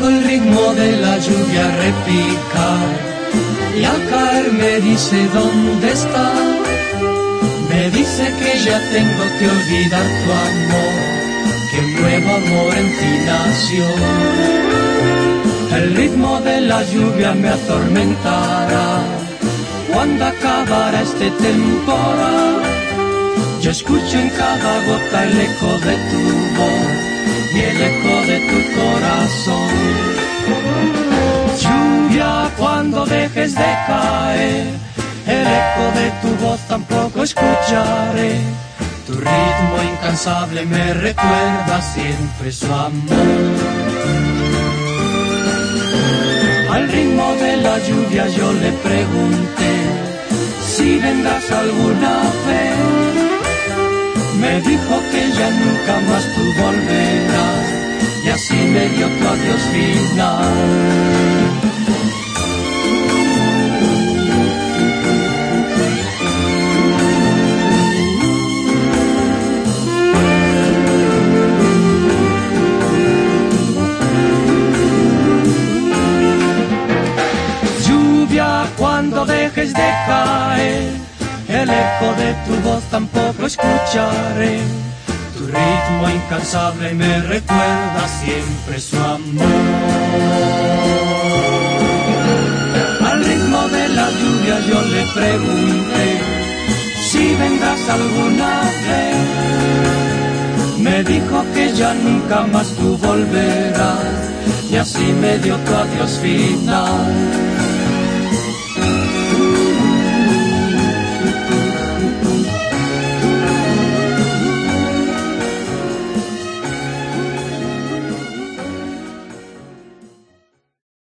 Oigo el ritmo de la lluvia repicar y al caer me dice dónde está. Me dice que ya tengo que olvidar tu amor, que un nuevo amor en ti nació. El ritmo de la lluvia me atormentará cuando acabará este temporal. Yo escucho en cada gota el eco de tu voz y el eco de tu corazón. Cuando dejes de caer, el eco de tu voz tampoco escucharé. Tu ritmo incansable me recuerda siempre su amor. Al ritmo de la lluvia yo le pregunté si vendrás alguna vez. Me dijo que ya nunca más tú volverás y así me dio tu adiós final. Cuando dejes de caer, el eco de tu voz tampoco escucharé. Tu ritmo incansable me recuerda siempre su amor. Al ritmo de la lluvia yo le pregunté si vendrás alguna vez. Me dijo que ya nunca más tú volverás y así me dio tu adiós final.